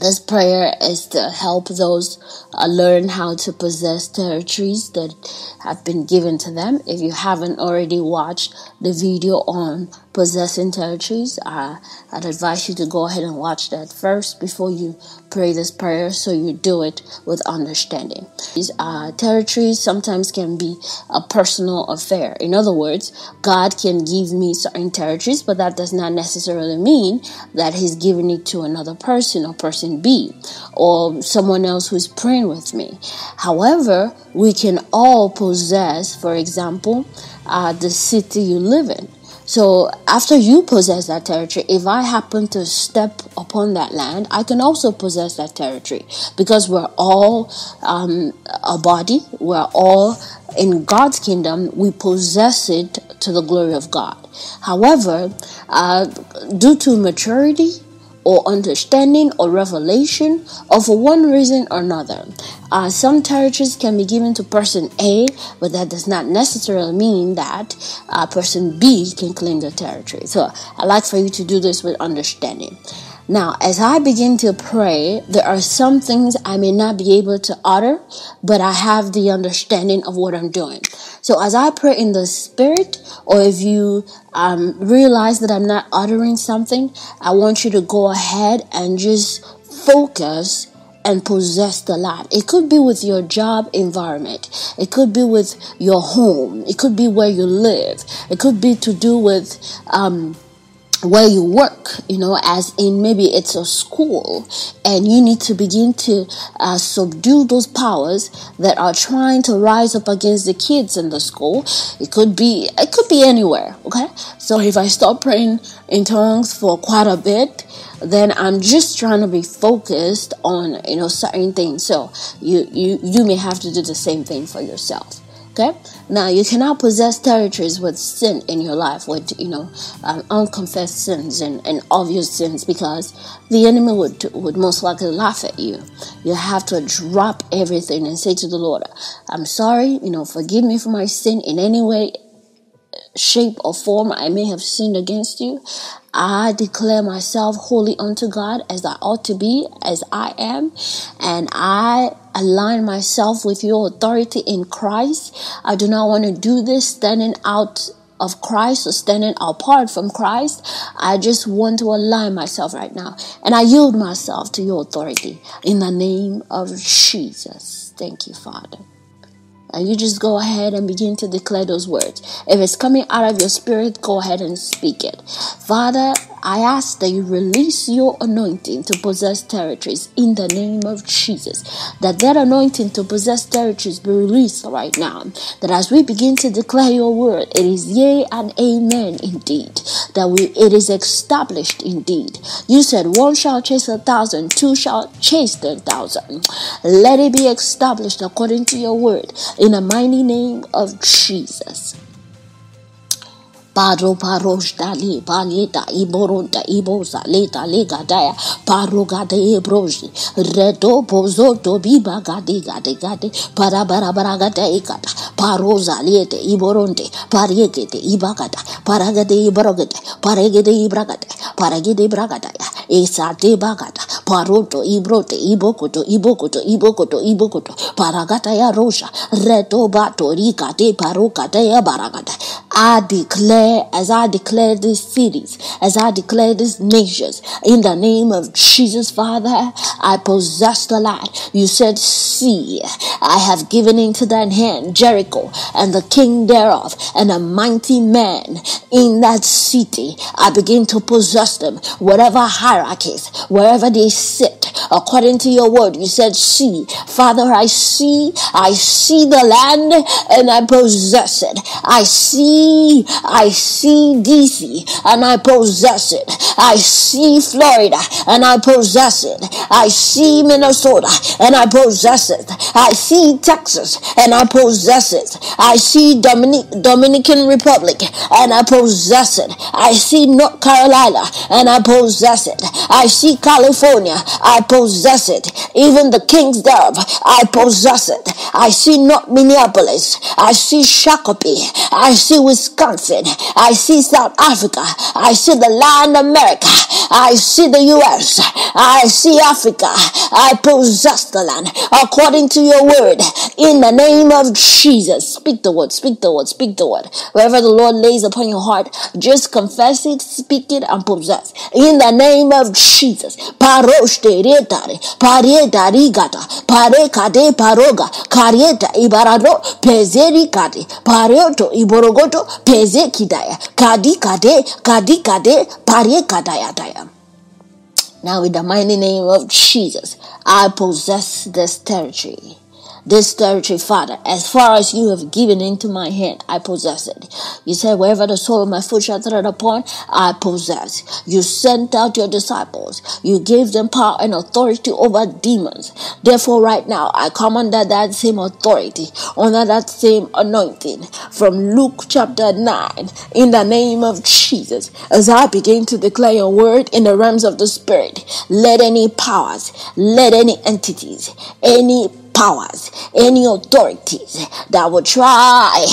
This prayer is to help those uh, learn how to possess territories that have been given to them. If you haven't already watched the video on possessing territories, uh, I'd advise you to go ahead and watch that first before you pray this prayer so you do it with understanding. These uh, territories sometimes can be a personal affair. In other words, God can give me certain territories, but that does not necessarily mean that He's giving it to another person or person B or someone else who's praying with me. However, we can all possess, for example, uh, the city you live in. So after you possess that territory, if I happen to step upon that land, I can also possess that territory because we're all um, a body. We're all in God's kingdom. We possess it to the glory of God. However, uh, due to maturity, or understanding or revelation, or for one reason or another. Uh, some territories can be given to person A, but that does not necessarily mean that uh, person B can claim the territory. So I'd like for you to do this with understanding. Now, as I begin to pray, there are some things I may not be able to utter, but I have the understanding of what I'm doing. So as I pray in the spirit, or if you um, realize that I'm not uttering something, I want you to go ahead and just focus and possess the land. It could be with your job environment. It could be with your home. It could be where you live. It could be to do with, um, where you work, you know, as in maybe it's a school, and you need to begin to uh, subdue those powers that are trying to rise up against the kids in the school. It could be, it could be anywhere. Okay, so if I stop praying in tongues for quite a bit, then I'm just trying to be focused on you know certain things. So you you you may have to do the same thing for yourself. Okay. Now you cannot possess territories with sin in your life, with you know um, unconfessed sins and, and obvious sins, because the enemy would would most likely laugh at you. You have to drop everything and say to the Lord, "I'm sorry. You know, forgive me for my sin in any way, shape, or form I may have sinned against you. I declare myself holy unto God as I ought to be, as I am, and I align myself with your authority in Christ. I do not want to do this standing out of Christ or standing apart from Christ. I just want to align myself right now. And I yield myself to your authority in the name of Jesus. Thank you, Father. And you just go ahead and begin to declare those words. If it's coming out of your spirit, go ahead and speak it. Father, I ask that you release your anointing to possess territories in the name of Jesus. That that anointing to possess territories be released right now. That as we begin to declare your word, it is yea and amen indeed. That we it is established indeed. You said one shall chase a thousand, two shall chase ten thousand. Let it be established according to your word in the mighty name of Jesus. Dali paleta iboronta ibosa leta lega daya paro gade to biba gade gade gade. Para gade ikata paro zaliete iboronte ibagata paregede ibragate ibragata esate bagata paroto ibrote ibokoto ibokoto ibokoto ibokoto paragata ya rosha reto bato rikate parokate ya baragata I declare, as I declare these cities, as I declare these nations, in the name of Jesus, Father, I possess the land. You said, See, I have given into thine hand Jericho and the king thereof, and a mighty man in that city. I begin to possess them, whatever hierarchies, wherever they sit, according to your word. You said, See, Father, I see, I see the land and I possess it. I see I see DC and I possess it. I see Florida and I possess it. I see Minnesota and I possess it. I see Texas and I possess it. I see Dominic, Dominican Republic and I possess it. I see North Carolina and I possess it. I see California. I possess it. Even the kings thereof, I possess it. I see not Minneapolis. I see Shakopee. I see Wisconsin. I see South Africa. I see the land America. I see the US. I see Africa. I possess the land according to your word. In the name of Jesus. Speak the word, speak the word, speak the word. Wherever the Lord lays upon your heart, just confess it, speak it, and possess. In the name of Jesus. Paroshte retare, pareta rigata, pare kade paroga, karieta ibarado, pezeri kade, pareoto iborogoto, peze kidaya, kadi kade, kadi kade, pare kadaya daya. Now, in the mighty name of Jesus, I possess this territory this territory, Father, as far as you have given into my hand, I possess it. You said, wherever the sole of my foot shall tread upon, I possess. You sent out your disciples. You gave them power and authority over demons. Therefore, right now, I come under that same authority, under that same anointing from Luke chapter 9, in the name of Jesus, as I begin to declare your word in the realms of the Spirit. Let any powers, let any entities, any powers, any authorities that will try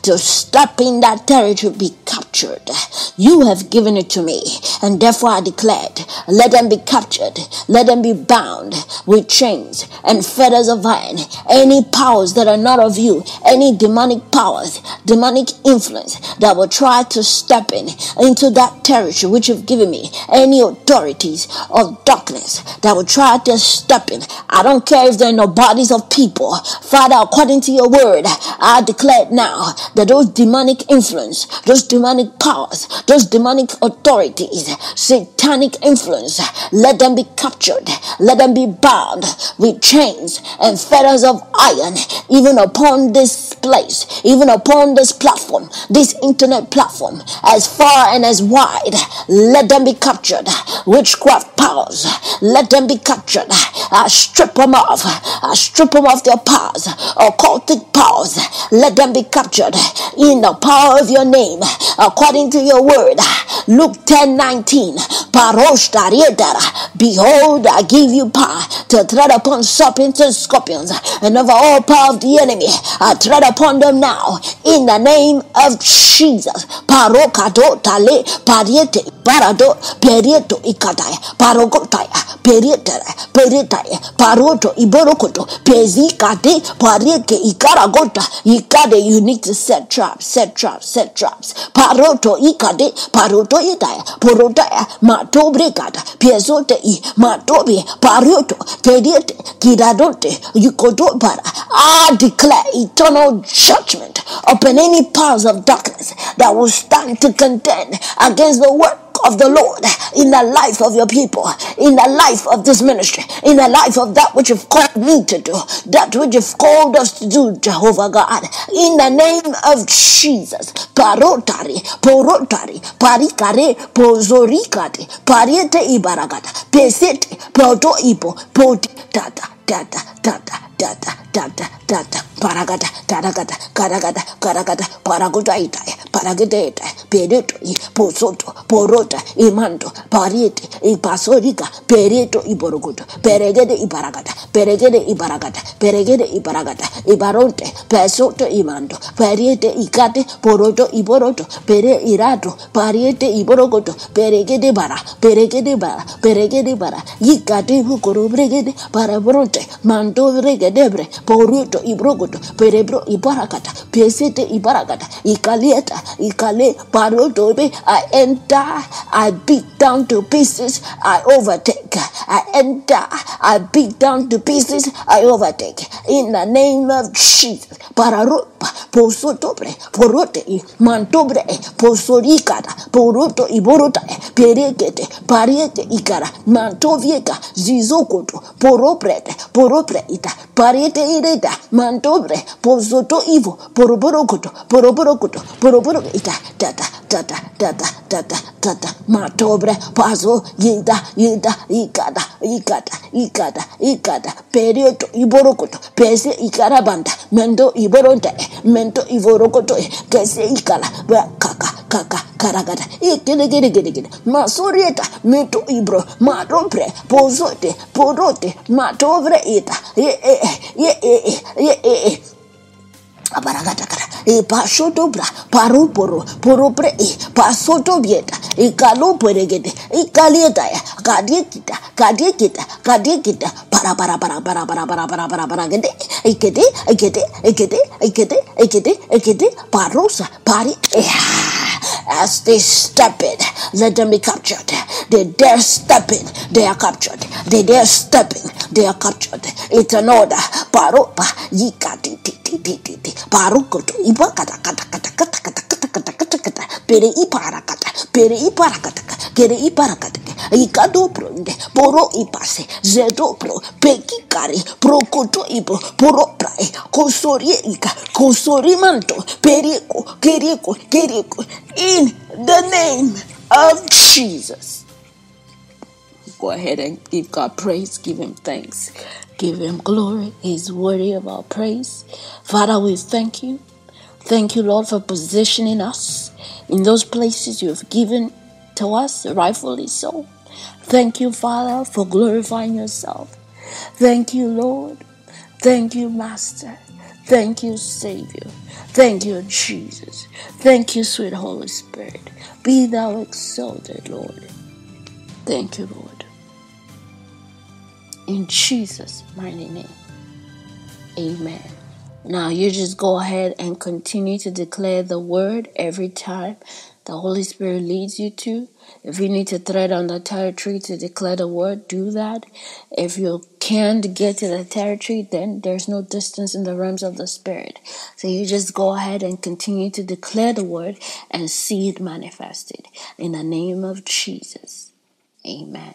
to step in that territory be captured. You have given it to me, and therefore I declared, let them be captured, let them be bound with chains and fetters of iron. Any powers that are not of you, any demonic powers, demonic influence that will try to step in into that territory which you've given me, any authorities of darkness that will try to step in. I don't care if they're in bodies of people. Father, according to your word, I declare now that those demonic influence, those demonic powers, those demonic authorities, satanic influence, let them be captured, let them be bound with chains and fetters of iron, even upon this place, even upon this platform, this internet platform, as far and as wide, let them be captured. Witchcraft powers, let them be captured. I strip them off. I strip them of their powers, occultic powers. Let them be captured in the power of your name, according to your word. Luke 10 19. Behold, I give you power to tread upon serpents and scorpions, and over all power of the enemy. I tread upon them now in the name of Jesus. Parokado tale pariete parado perieto ikataya parokotaya periete perietaya paroto iborokoto pezi kade parieke ikaragota ikade you need to set traps set traps set traps paroto ikade paroto itaya porotaya piezote i yukodo para I declare eternal judgment upon any powers of darkness that will stand to contend against the of the Lord in the life of your people, in the life of this ministry, in the life of that which you've called me to do, that which you've called us to do, Jehovah God, in the name of Jesus. Parotari, porotari, parikare, pozorikate, pariete ibaragata, pesete, proto ipo, poti, tata, tata, tata, tata, tata, tata, paragata, taragata, karagata, karagata, paraguta itaya, paragdeta, pereto y posoto, porota y manto, pariete y pasorica, pereto y porocoto, pereguete y paragata, pereguete y paragata, pereguete y paragata, y baronte, pesoto y pariete y cate, poroto y poroto, pere y pariete y porocoto, pereguete para, pereguete para, pereguete para, y cate, bucoro, breguete, para bronte, manto, regedebre poruto y perebro y paracata, pesete y paragata, y calieta, I enter, I beat down to pieces, I overtake, I enter, I beat down to pieces, I overtake, in the name of Jesus, Papa, Pousotobre, Porote, Mantobre, Pousoricata, Poroto y Borota, Perequete, Pariete y Cara, Mantovieca, Zizocoto, Poroprete, Poropreita, Pariete Ireta, Mantobre, Pousoto Ivo, Poroborocoto, Poroborocoto, Poroboroita, Tata, Tata, Tata, Tata, Tata, Mantobre, Paso, Yita, Yita, Icata, Icata, Icata, Icata, Perioto y Borocoto, Pese y Carabanda, Mendo y mento ivorokoto kese eh, ikala kaka kaka karagata ikilekilekilegile masurieta mento ibro maropre pozote porote matovre ita ye e eh, eh, ye e ye e abaragatagara ipashotobra paroporo poropre i pasotobieta ikaloporegete ikalietaya kadiekita kadiekita kadiekita para para para para para para para para para gede, e kede, e kede, e kede, e kede, e kede, e kede, parosa, pari, as they step in, let them be captured. They dare step in, they are captured. They dare step in, they are captured. It's an order. Paropa, yikati, ti, ti, ti, ti, ti. Parukoto, ibakata, kata, kata, kata, kata, kata, kata, kata, kata, pere iparakata, pere iparakata, kere iparakata, ikado pronde, poro ipase, zedo pro, peki kari, prokoto ipo, poro prae, kosorie ika, kosorimanto, periko, keriko, keriko, in the name of Jesus. Go ahead and give God praise, give Him thanks, give Him glory. He's worthy of our praise. Father, we thank you. Thank you, Lord, for positioning us in those places you have given to us, rightfully so. Thank you, Father, for glorifying yourself. Thank you, Lord. Thank you, Master. Thank you, Savior. Thank you, Jesus. Thank you, sweet Holy Spirit. Be thou exalted, Lord. Thank you, Lord. In Jesus' mighty name. Amen. Now you just go ahead and continue to declare the word every time the Holy Spirit leads you to. If you need to thread on the territory to declare the word, do that. If you can't get to the territory, then there's no distance in the realms of the Spirit. So you just go ahead and continue to declare the word and see it manifested. In the name of Jesus. Amen.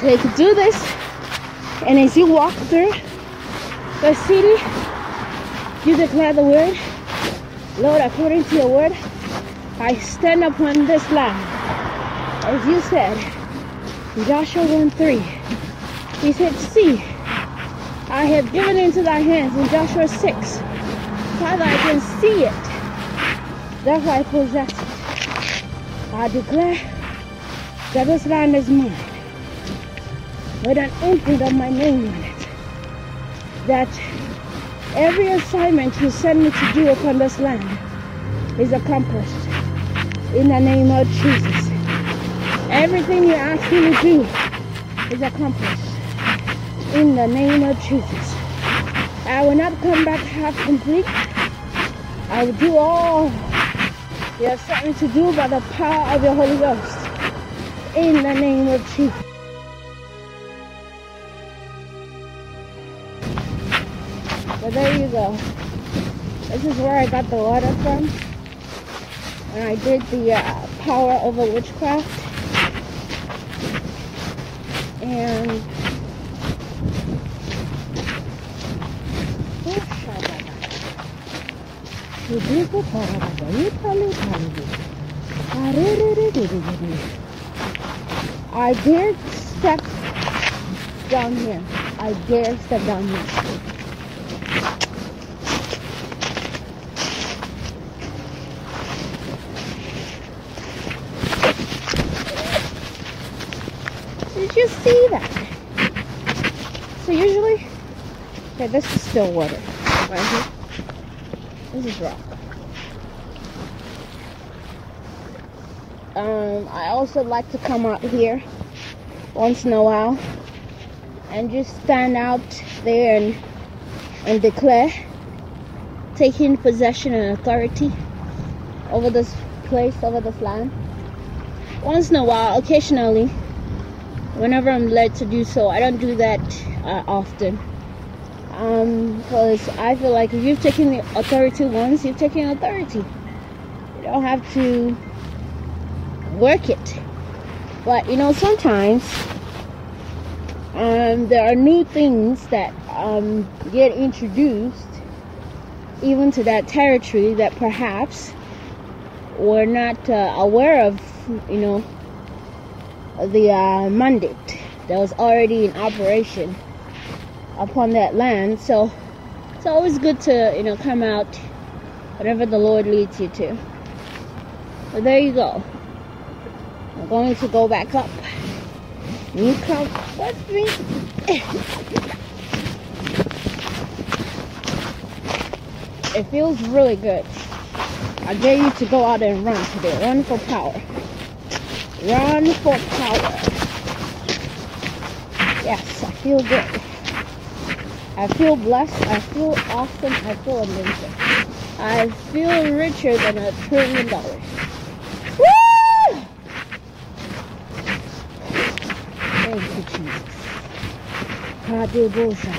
could do this, and as you walk through the city, you declare the word, Lord, according to your word, I stand upon this land. As you said, Joshua 1 3, he said, See, I have given into thy hands in Joshua 6. Father, I can see it. Therefore I possess it. I declare that this land is mine. With an imprint of my name on it. That every assignment you send me to do upon this land is accomplished. In the name of Jesus. Everything you ask me to do is accomplished. In the name of Jesus. I will not come back half complete. I will do all you have sent me to do by the power of your Holy Ghost. In the name of Jesus. There you go. This is where I got the water from. And I did the uh, power over witchcraft. And I dare step down here. I dare step down here. Did you see that? So usually, okay, this is still water right here. This is rock. Um, I also like to come out here once in a while and just stand out there and and declare taking possession and authority over this place, over this land. Once in a while, occasionally, whenever I'm led to do so, I don't do that uh, often. Because um, I feel like if you've taken the authority once, you've taken authority. You don't have to work it. But you know, sometimes um, there are new things that um, get introduced even to that territory that perhaps we're not uh, aware of, you know, the uh, mandate that was already in operation upon that land. So it's always good to, you know, come out whatever the Lord leads you to. So there you go. I'm going to go back up. You come with me. It feels really good. I dare you to go out and run today. Run for power. Run for power. Yes, I feel good. I feel blessed. I feel awesome. I feel amazing. I feel richer than a trillion dollars. Thank you, Jesus.